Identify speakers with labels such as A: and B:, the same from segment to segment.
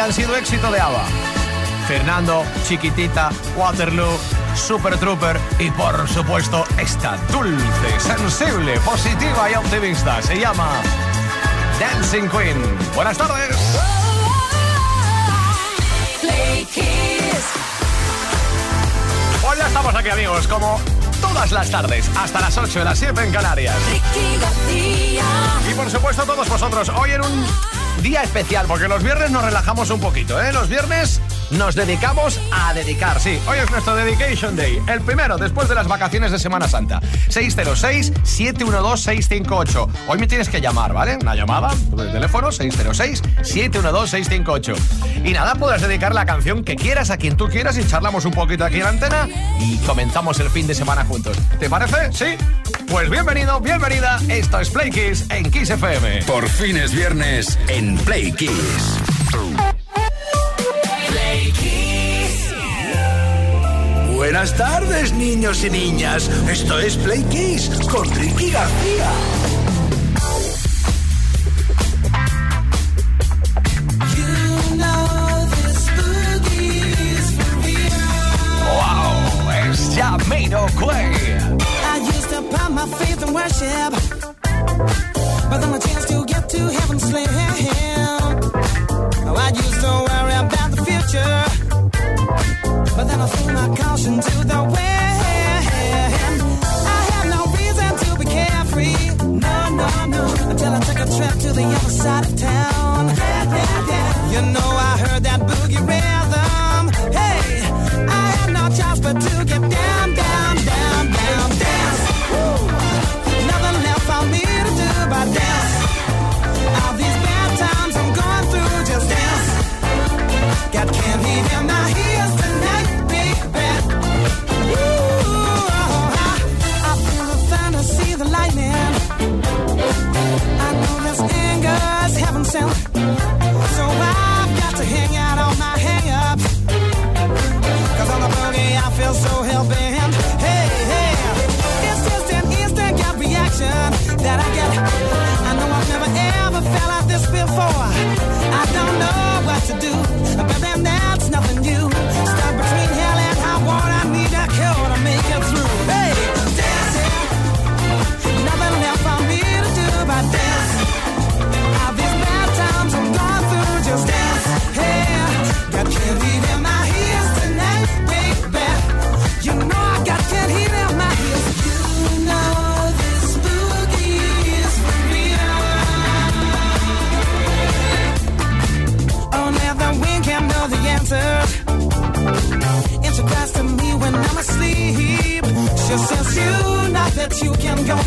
A: Han sido éxito de ABBA. Fernando, Chiquitita, Waterloo, Super Trooper y por supuesto esta dulce, sensible, positiva y optimista. Se llama Dancing Queen. Buenas tardes. Hoy ya estamos aquí amigos, como todas las tardes, hasta las 8 de las 7 en Canarias. Y por supuesto todos vosotros, hoy en un día especial, porque los viernes nos relajamos un poquito, ¿eh? Los viernes nos dedicamos a dedicar, sí. Hoy es nuestro Dedication Day, el primero después de las vacaciones de Semana Santa. 606-712-658. Hoy me tienes que llamar, ¿vale? Una llamada por el teléfono 606-712-658. Y nada, puedes dedicar la canción que quieras a quien tú quieras y charlamos un poquito aquí en la antena y comenzamos el fin de semana juntos. ¿Te parece? ¿Sí? Pues bienvenido, bienvenida. Esto es Play Kiss en Kiss FM.
B: Por fin es viernes en Play Kiss.
C: Play Kiss. Buenas tardes, niños y niñas. Esto es Play Kiss con Ricky García.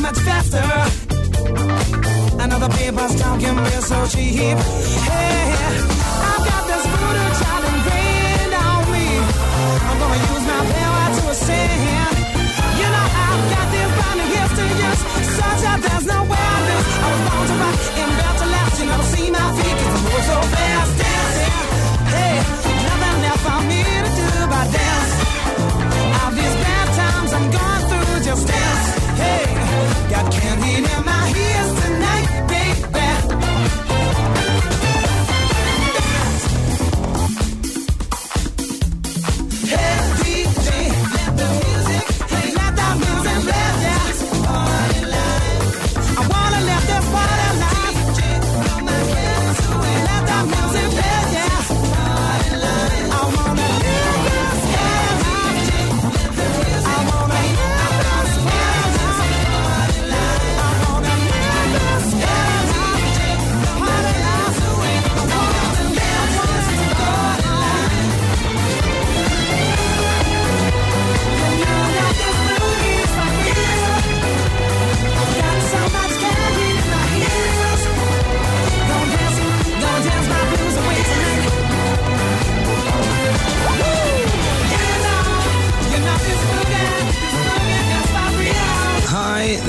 D: much faster. Another paper's talking, we're so cheap. Hey, I've got this brutal child ingrained on me. I'm gonna use my power to ascend. You know I've got this funny gifts to use, such that there's no way I lose. I was born to rock and built to last. You never see my feet 'cause I move so fast dancing. Hey, nothing left for me to do but dance. All these bad times I'm going through, just dance. Hey. I
A: can't remember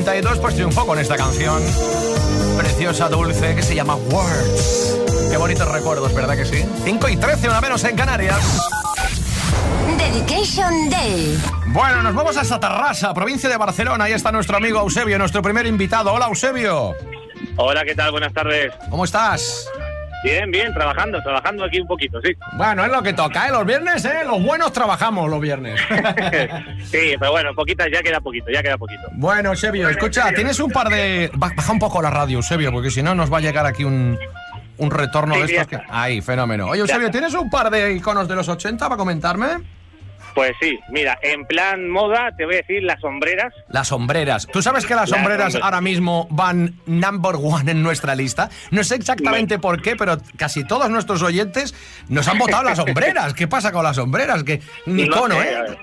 A: 92 pues triunfó con esta canción preciosa, dulce, que se llama Words. Qué bonitos recuerdos, ¿verdad que sí? 5 y 13, una menos en Canarias.
E: Dedication Day.
A: Bueno, nos vamos hasta Tarrasa, provincia de Barcelona. Ahí está nuestro amigo Eusebio, nuestro primer invitado. Hola, Eusebio.
F: Hola, ¿qué tal? Buenas tardes.
A: ¿Cómo estás?
F: Bien, bien, trabajando, trabajando aquí un poquito, sí.
A: Bueno, es lo que toca, ¿eh? Los viernes, ¿eh? Los buenos trabajamos los viernes.
F: sí, pero bueno, poquitas, ya queda poquito, ya queda poquito.
A: Bueno, Eusebio, escucha, tienes un par de... Ba- Baja un poco la radio, Eusebio, porque si no nos va a llegar aquí un, un retorno
F: Sí,
A: de estos que... Ahí, fenómeno. Oye, Eusebio. ¿tienes un par de iconos de los 80 para comentarme?
F: Pues sí, mira, en plan moda te voy a decir las sombreras.
A: Las sombreras. ¿Tú sabes que las
F: Las
A: sombreras ahora mismo van number one en nuestra lista? No sé exactamente por qué, pero casi todos nuestros oyentes nos han votado las sombreras. ¿Qué pasa con las sombreras? Que un
F: No
A: icono,
F: sé,
A: ¿eh?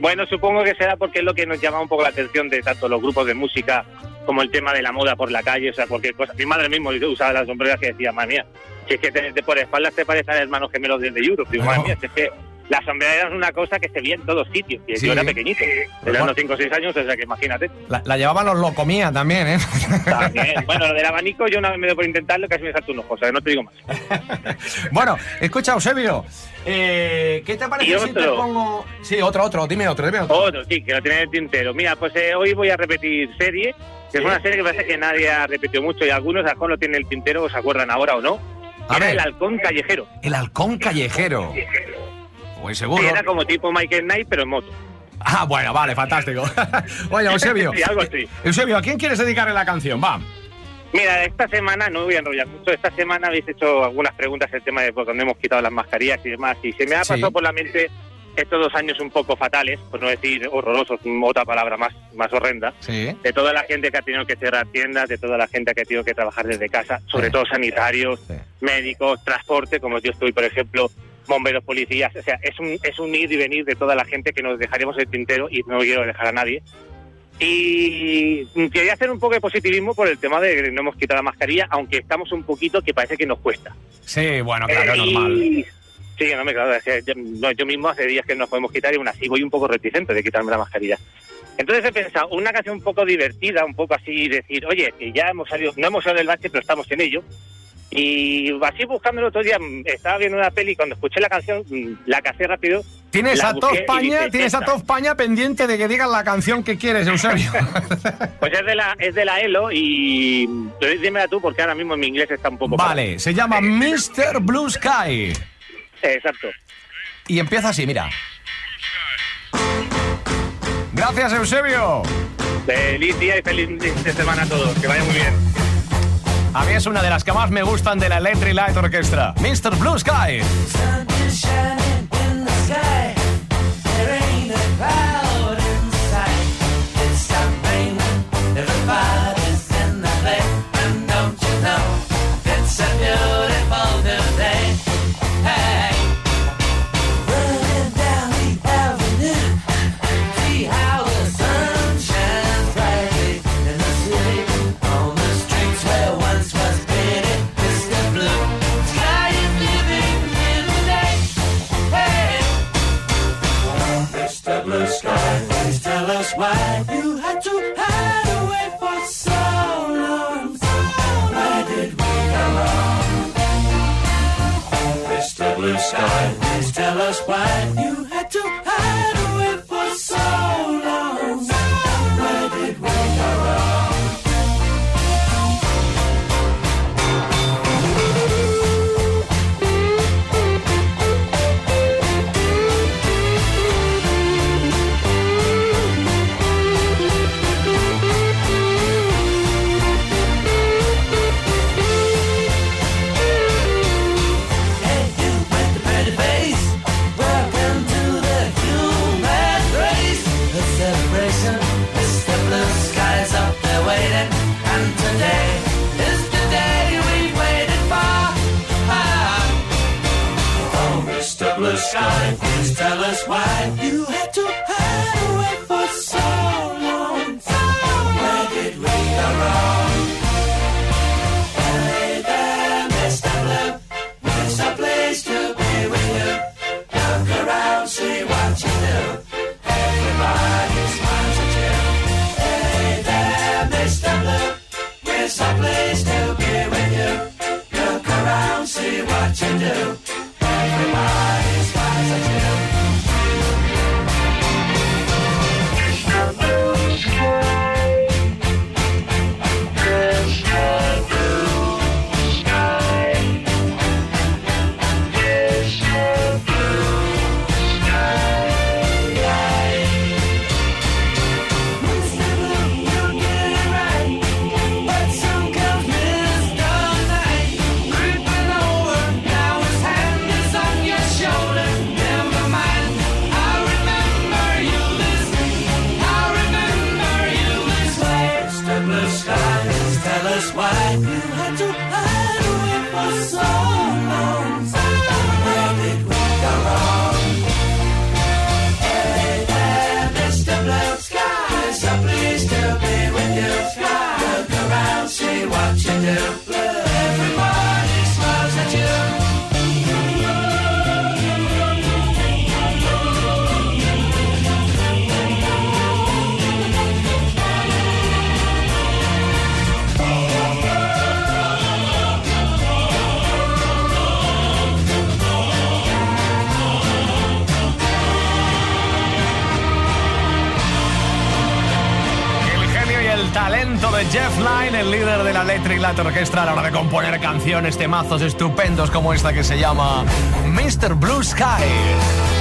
F: Bueno, supongo que será porque es lo que nos llama un poco la atención de tanto los grupos de música como el tema de la moda por la calle, o sea, cualquier cosa. Mi madre mismo usaba las sombreras que decía, madre mía, si es que te, te por espaldas te parecen hermanos gemelos desde Europe. Digo, madre mía, si es que las sombreras eran una cosa que se veía en todos sitios. Y
A: Sí.
F: yo era pequeñito,
A: Bueno.
F: tenía unos 5 o 6 años, o sea que imagínate.
A: La, la llevaban los locomía también, ¿eh?
F: También. Bueno, lo del abanico yo una vez me dio por intentarlo, casi me salto un ojo, o sea, que no te digo más.
A: bueno, escucha, Eusebio. eh, ¿Qué te parece si te pongo...? Sí, otro, otro. Dime otro, dime otro.
F: Otro, sí, que lo tiene en el tintero. Mira, pues eh, hoy voy a repetir serie, que es una serie que parece que nadie ha repetido mucho y algunos a lo en el tintero, o se acuerdan ahora o no.
A: A
F: Era
A: ver.
F: el halcón callejero.
A: El halcón callejero. Pues seguro.
F: Sí, era como tipo Michael Knight, pero en moto.
A: Ah, bueno, vale, fantástico. Oye, Eusebio.
F: Sí, algo así.
A: Eusebio, ¿a quién quieres dedicarle la canción? Va.
F: Mira, esta semana, no voy a enrollar mucho, esta semana habéis hecho algunas preguntas el tema de por dónde hemos quitado las mascarillas y demás, y se me ha
A: Sí.
F: pasado por la mente estos dos años un poco fatales, por no decir horrorosos, otra palabra más, más horrenda,
A: Sí.
F: de toda la gente que ha tenido que cerrar tiendas, de toda la gente que ha tenido que trabajar desde casa, sobre
A: Sí.
F: todo sanitarios,
A: Sí.
F: médicos, transporte, como yo estoy, por ejemplo, bomberos, policías, o sea, es un, es un ir y venir de toda la gente que nos dejaremos el tintero y no quiero dejar a nadie. Y quería hacer un poco de positivismo por el tema de que no hemos quitado la mascarilla, aunque estamos un poquito que parece que nos cuesta.
A: Sí, bueno, claro,
F: Eh,
A: normal.
F: y- Sí, no me claro, es que yo, no, yo mismo hace días que no nos podemos quitar y aún así voy un poco reticente de quitarme la mascarilla. Entonces he pensado, una canción un poco divertida, un poco así, decir, oye, que ya hemos salido, no hemos salido del bache, pero estamos en ello. Y así buscando el otro día, estaba viendo una peli y cuando escuché la canción, mm, la casé rápido.
A: Tienes a toda España, tienes a toda España pendiente de que digan la canción que quieres, Eusebio.
F: Pues es de la, es de la ELO y pero dímela tú porque ahora mismo mi inglés está un poco...
A: vale, se llama Mr. Blue Sky.
F: Exacto.
A: Y empieza así, mira. Gracias, Eusebio.
F: Feliz día y feliz fin de semana a todos. Que vaya muy bien.
A: A mí es una de las que más me gustan de la Electric Light Orchestra. Mr. Blue Sky.
G: Orchestra a la hora de componer canciones, temazos estupendos como esta que se llama Mr. Blue Sky.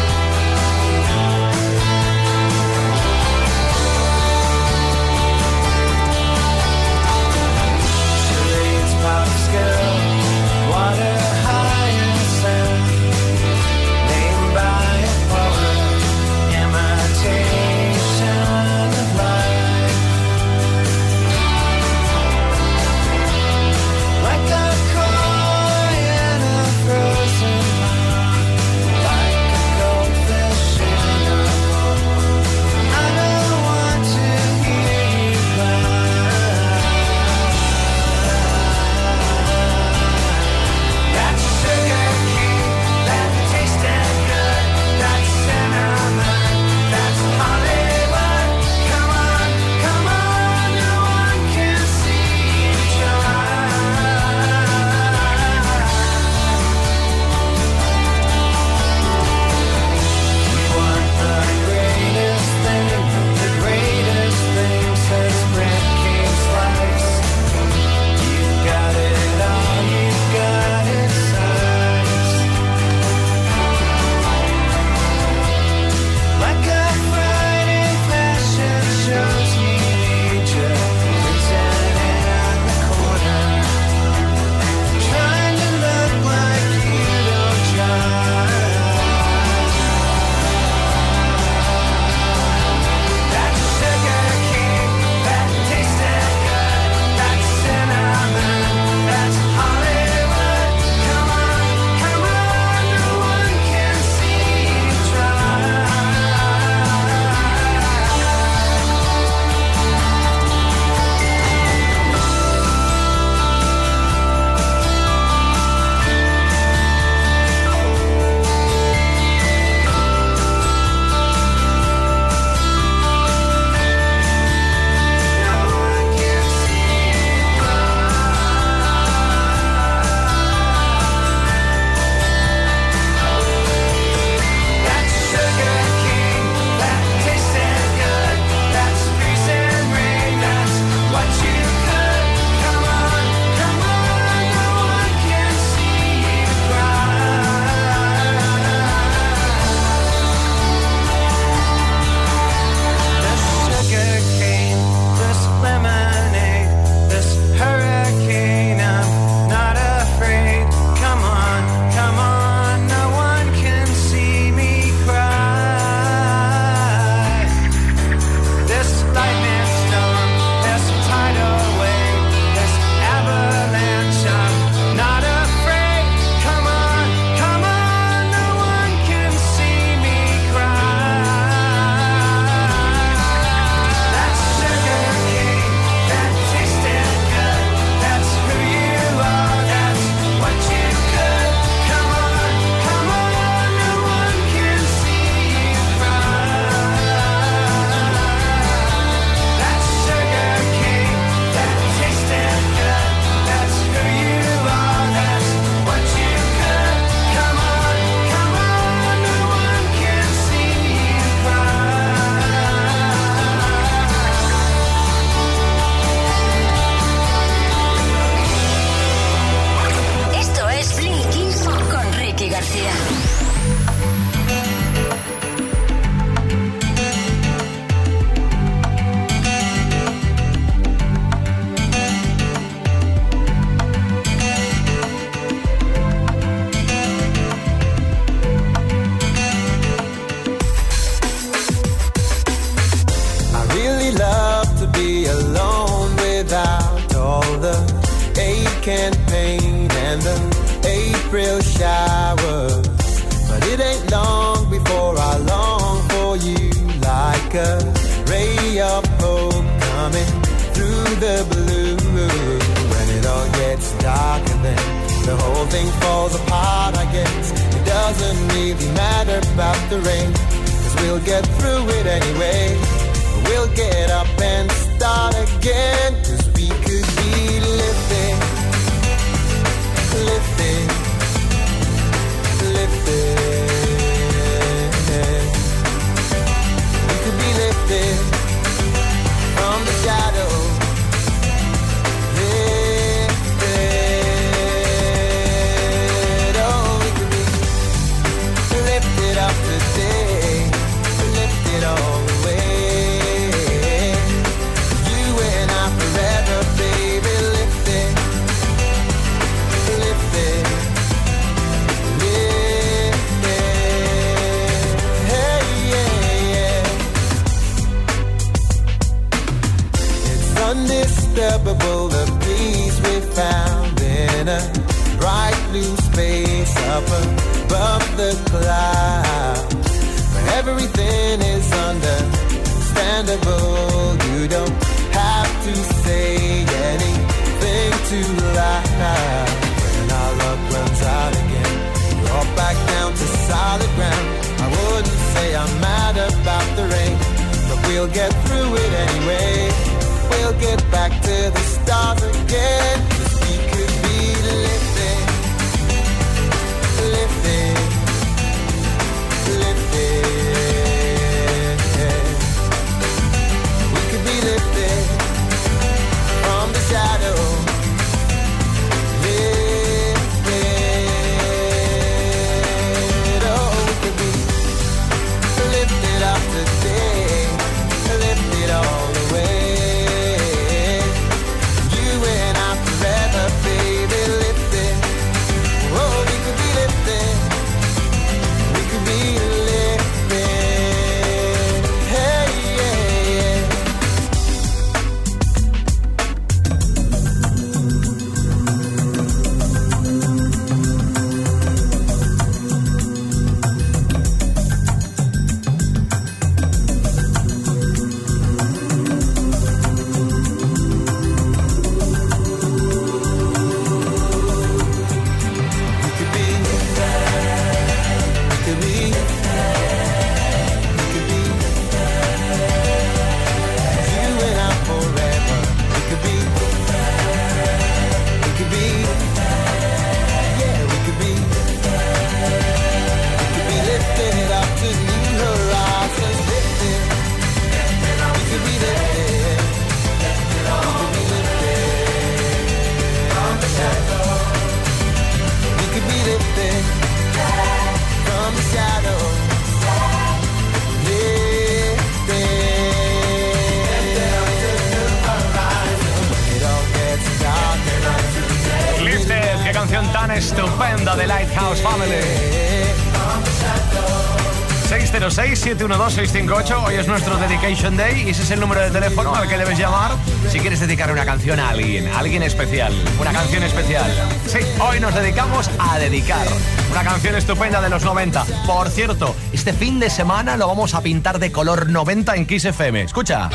A: 606-712-658, hoy es nuestro Dedication Day y ese es el número de teléfono al que debes llamar si quieres dedicarle una canción a alguien, a alguien especial, una canción especial. Sí, hoy nos dedicamos a dedicar una canción estupenda de los 90. Por cierto, este fin de semana lo vamos a pintar de color 90 en Kiss FM. Escucha.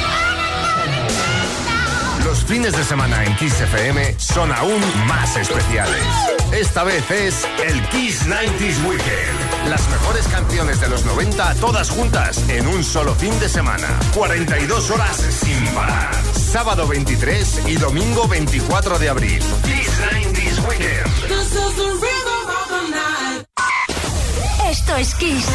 H: Los fines de semana en Kiss FM son aún más especiales. Esta vez es el Kiss 90s Weekend. Las mejores canciones de los 90 todas juntas en un solo fin de semana. 42 horas sin parar. Sábado 23 y domingo 24 de abril. 90s Weekend.
E: Esto es Kiss.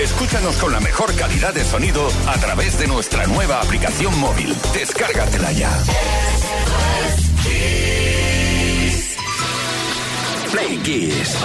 H: Escúchanos con la mejor calidad de sonido a través de nuestra nueva aplicación móvil. Descárgatela ya.
B: Play Kiss.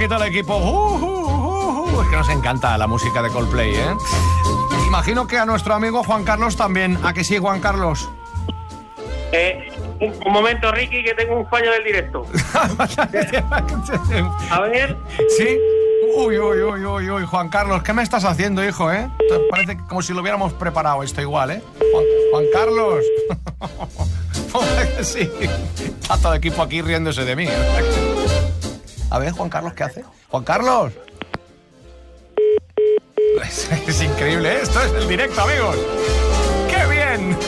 A: Aquí todo el equipo. Uh, uh, uh, uh. Es que nos encanta la música de Coldplay, ¿eh? Imagino que a nuestro amigo Juan Carlos también. ¿A que sí, Juan Carlos?
F: Eh, un, un momento, Ricky, que tengo un fallo del directo. A ver,
A: ¿Sí? Uy, uy, uy, uy, uy, Juan Carlos, ¿qué me estás haciendo, hijo, eh? Parece como si lo hubiéramos preparado esto igual, ¿eh? Juan, Juan Carlos. Sí. Está todo el equipo aquí riéndose de mí. A ver, Juan Carlos, ¿qué hace? Juan Carlos. Es, increíble, ¿eh? esto es el directo, amigos. ¡Qué bien!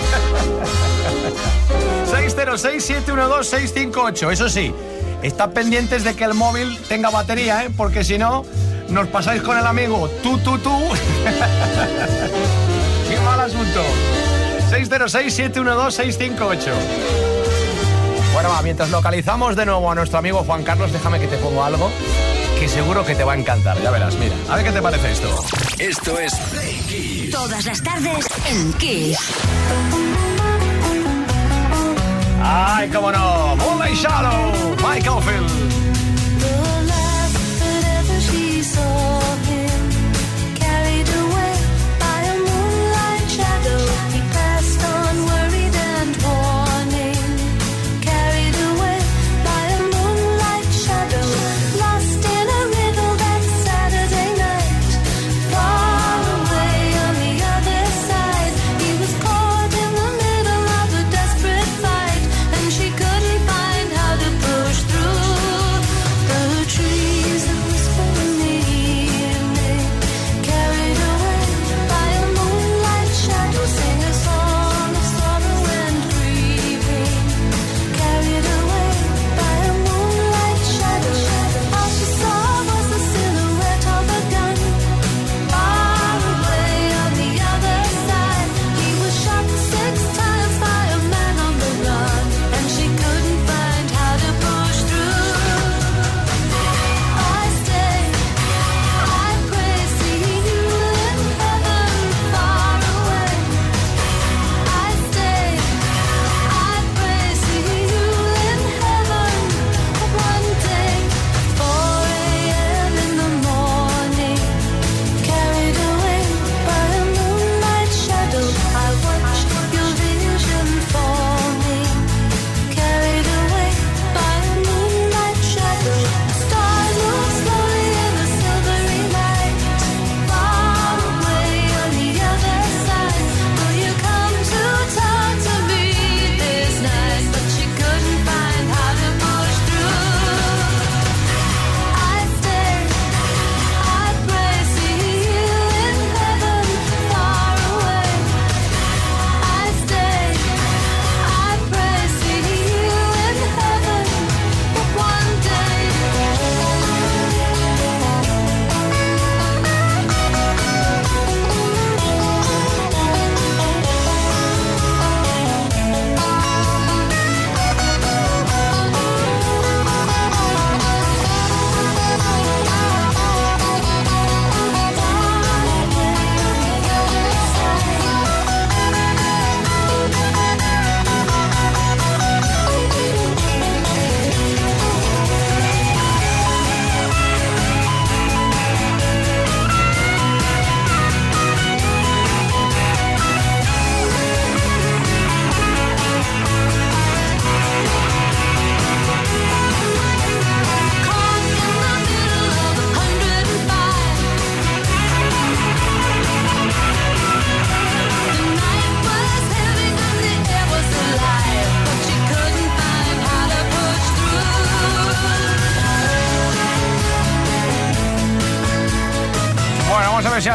A: 606-712-658. Eso sí, estad pendientes de que el móvil tenga batería, ¿eh? Porque si no, nos pasáis con el amigo tú, tú, tú. ¡Qué mal asunto! 606-712-658. Bueno, va, mientras localizamos de nuevo a nuestro amigo Juan Carlos, déjame que te pongo algo que seguro que te va a encantar. Ya verás, mira. A ver qué te parece esto.
B: Esto es Play Kiss.
E: Todas las tardes en Kiss.
A: ¡Ay, cómo no! Moonlight Shadow, Michael Field.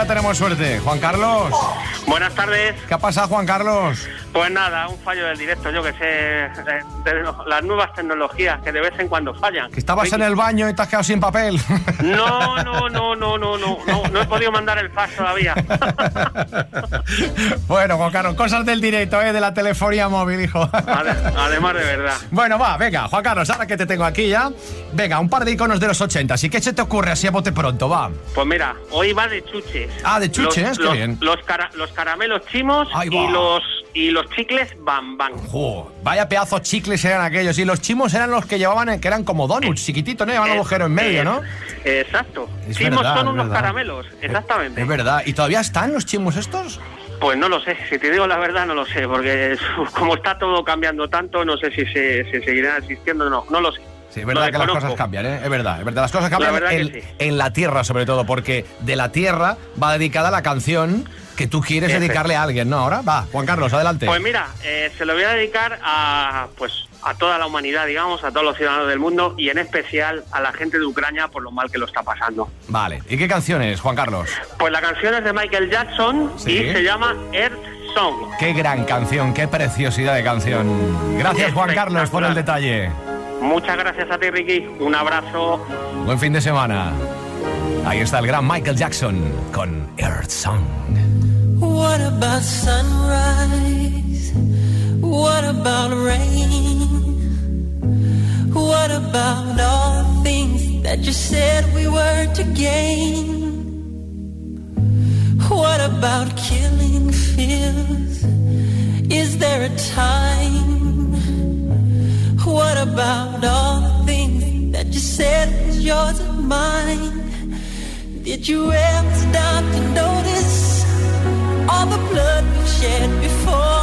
A: Tenemos suerte. Juan Carlos.
F: Buenas tardes.
A: ¿Qué ha pasado, Juan Carlos?
F: Pues nada, un fallo del directo, yo que sé, de las nuevas tecnologías que de vez en cuando fallan.
A: Que estabas en el baño y te has quedado sin papel.
F: No, no, no, no, no, no he podido mandar el fax todavía.
A: bueno, Juan Carlos, cosas del directo, ¿eh? de la telefonía móvil, hijo.
F: Ade- Además de verdad.
A: Bueno, va, venga, Juan Carlos, ahora que te tengo aquí ya. Venga, un par de iconos de los 80. ¿Y qué se te ocurre así a bote pronto? Va.
F: Pues mira, hoy va de chuches.
A: Ah, de chuches,
F: los,
A: qué
F: los-
A: bien.
F: Los, cara- los caramelos chimos y los, y los chicles bam bam.
A: Jo, vaya pedazos chicles eran aquellos. Y los chimos eran los que llevaban, eh, que eran como donuts, chiquititos, ¿no? Llevaban un
F: Eh,
A: agujero en medio,
F: eh,
A: ¿no?
F: Exacto.
A: Es
F: chimos
A: verdad,
F: son unos
A: verdad.
F: caramelos, exactamente.
A: Es verdad. ¿Y todavía están los chimos estos?
F: Pues no lo sé, si te digo la verdad no lo sé, porque como está todo cambiando tanto, no sé si se si seguirá existiendo o no, no lo sé.
A: Sí, es verdad que las cosas cambian, ¿eh? Es verdad, es verdad. Las cosas cambian
F: La
A: en,
F: sí.
A: en la tierra, sobre todo, porque de la tierra va dedicada la canción que tú quieres dedicarle a alguien, ¿no? Ahora, va, Juan Carlos, adelante.
F: Pues mira, eh, se lo voy a dedicar a pues a toda la humanidad, digamos, a todos los ciudadanos del mundo y en especial a la gente de Ucrania por lo mal que lo está pasando.
A: Vale. ¿Y qué canción es, Juan Carlos?
F: Pues la canción es de Michael Jackson
A: Sí.
F: y se llama Earth Song.
A: Qué gran canción, qué preciosidad de canción. Gracias, Juan Carlos, por el detalle.
F: Muchas gracias a ti, Ricky. Un abrazo.
A: Buen fin de semana. Ahí está el gran Michael Jackson con Earth Song.
I: What about sunrise? What about rain? What about all the things that you said we were to gain? What about killing fears? Is there a time? What about all the things that you said was yours and mine? Did you ever stop to notice all the blood we've shed before?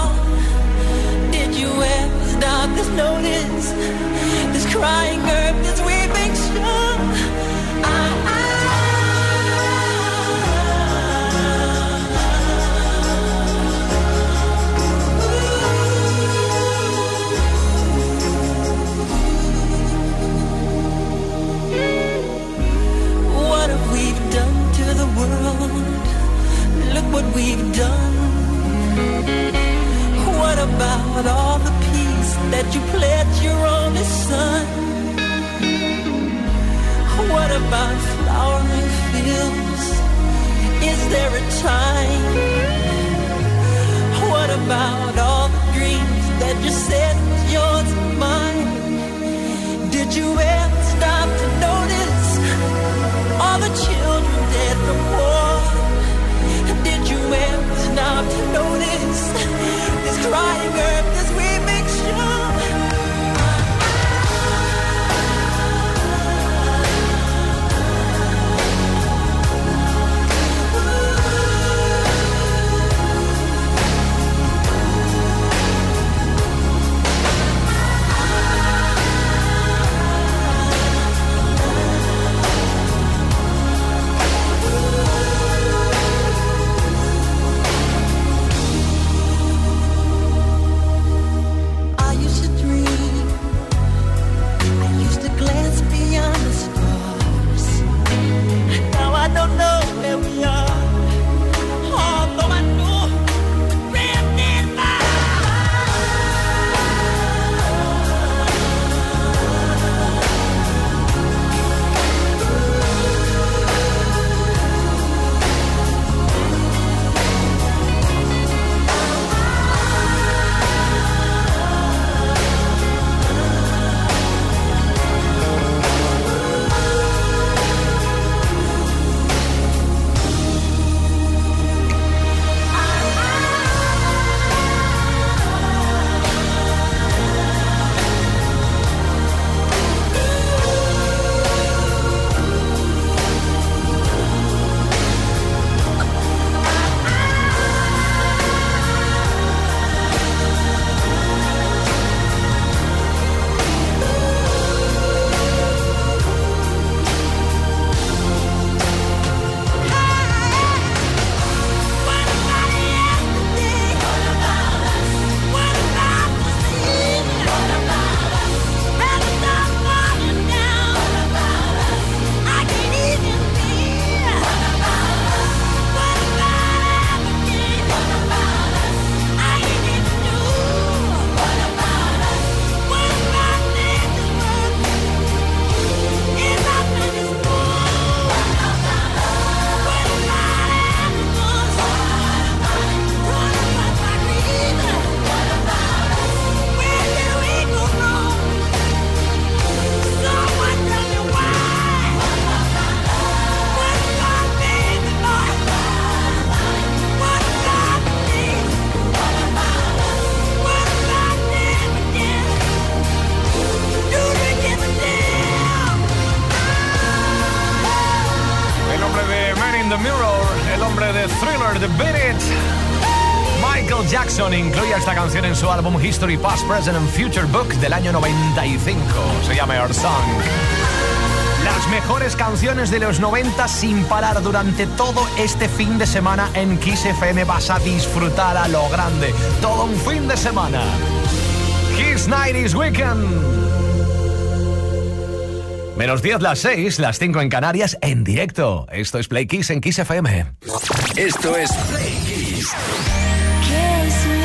A: canción en su álbum History Past, Present and Future Book del año 95. Se llama Our Song. Las mejores canciones de los 90 sin parar durante todo este fin de semana en Kiss FM vas a disfrutar a lo grande. Todo un fin de semana. Kiss 90s Weekend. Menos 10 las 6, las 5 en Canarias en directo. Esto es Play Kiss en Kiss FM.
I: Esto es Play Kiss.
B: Kiss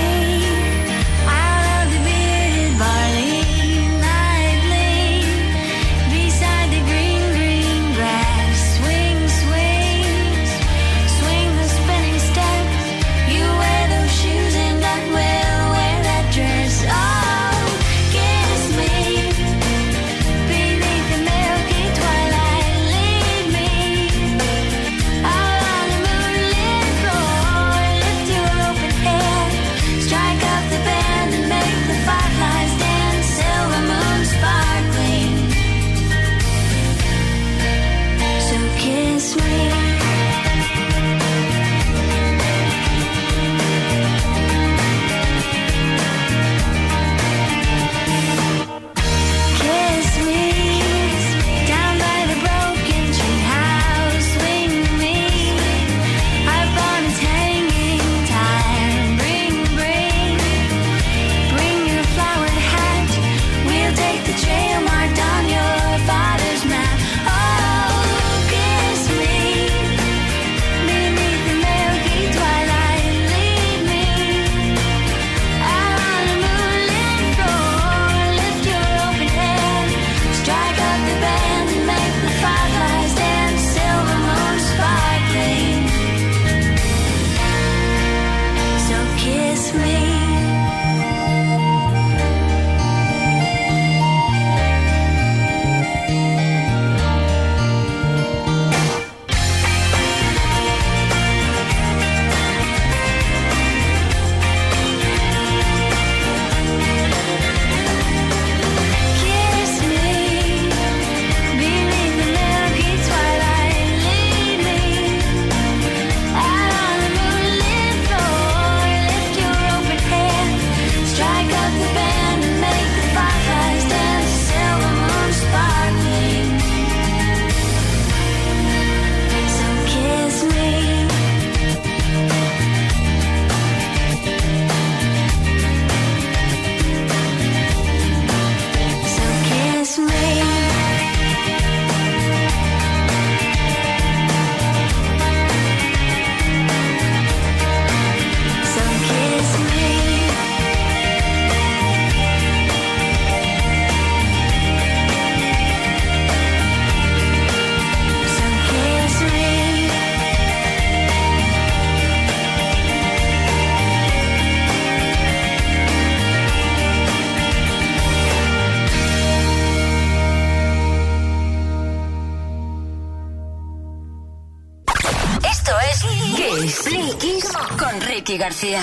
E: García.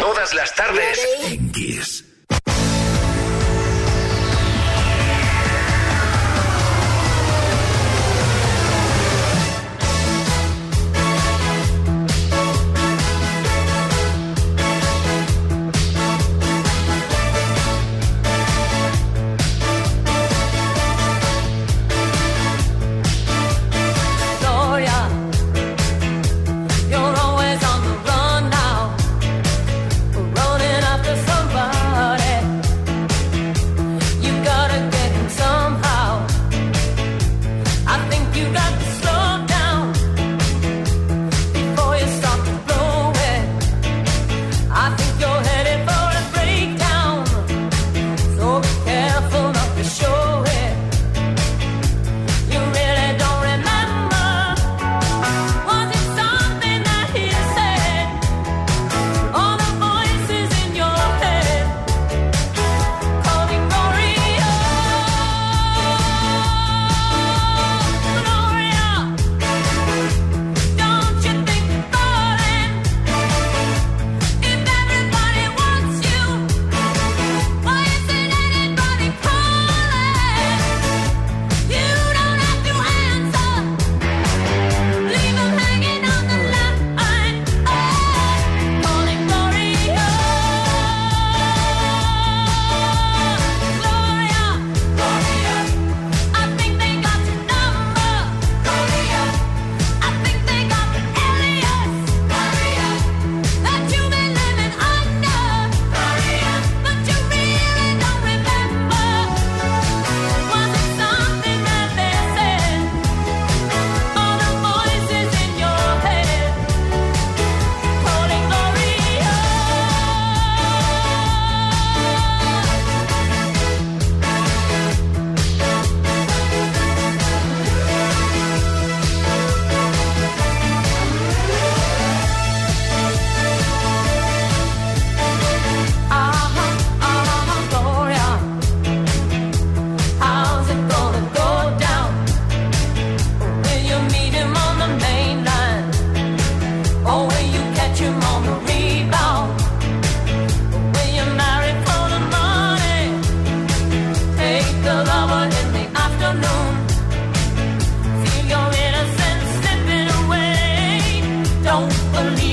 I: Todas las tardes.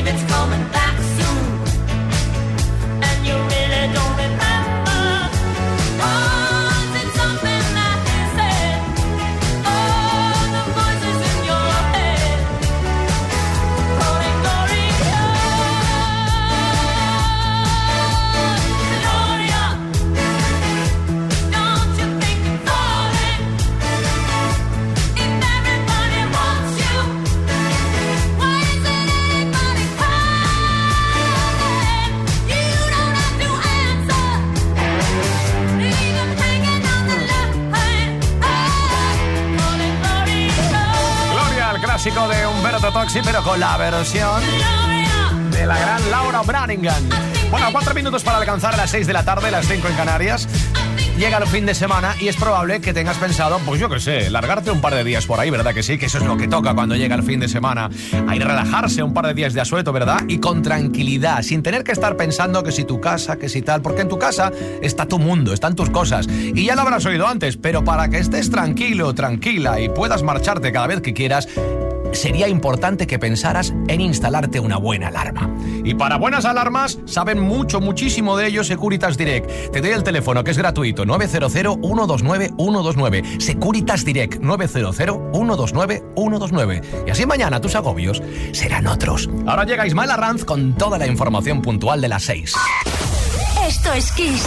J: believe
I: it's coming back.
A: Toxi, pero con la versión de la gran Laura Branigan. Bueno, cuatro minutos para alcanzar las 6 de la tarde, las 5 en Canarias. Llega el fin de semana y es probable que tengas pensado, pues yo qué sé, largarte un par de días por ahí, ¿verdad que sí? Que eso es lo que toca cuando llega el fin de semana. Hay relajarse un par de días de asueto, ¿verdad? Y con tranquilidad, sin tener que estar pensando que si tu casa, que si tal, porque en tu casa está tu mundo, están tus cosas. Y ya lo habrás oído antes, pero para que estés tranquilo, tranquila y puedas marcharte cada vez que quieras, sería importante que pensaras en instalarte una buena alarma. Y para buenas alarmas, saben mucho, muchísimo de ello Securitas Direct. Te doy el teléfono que es gratuito, 900-129-129. Securitas Direct, 900-129-129. Y así mañana tus agobios serán otros. Ahora llega Ismael Arranz con toda la información puntual de las 6.
E: Esto es Kiss.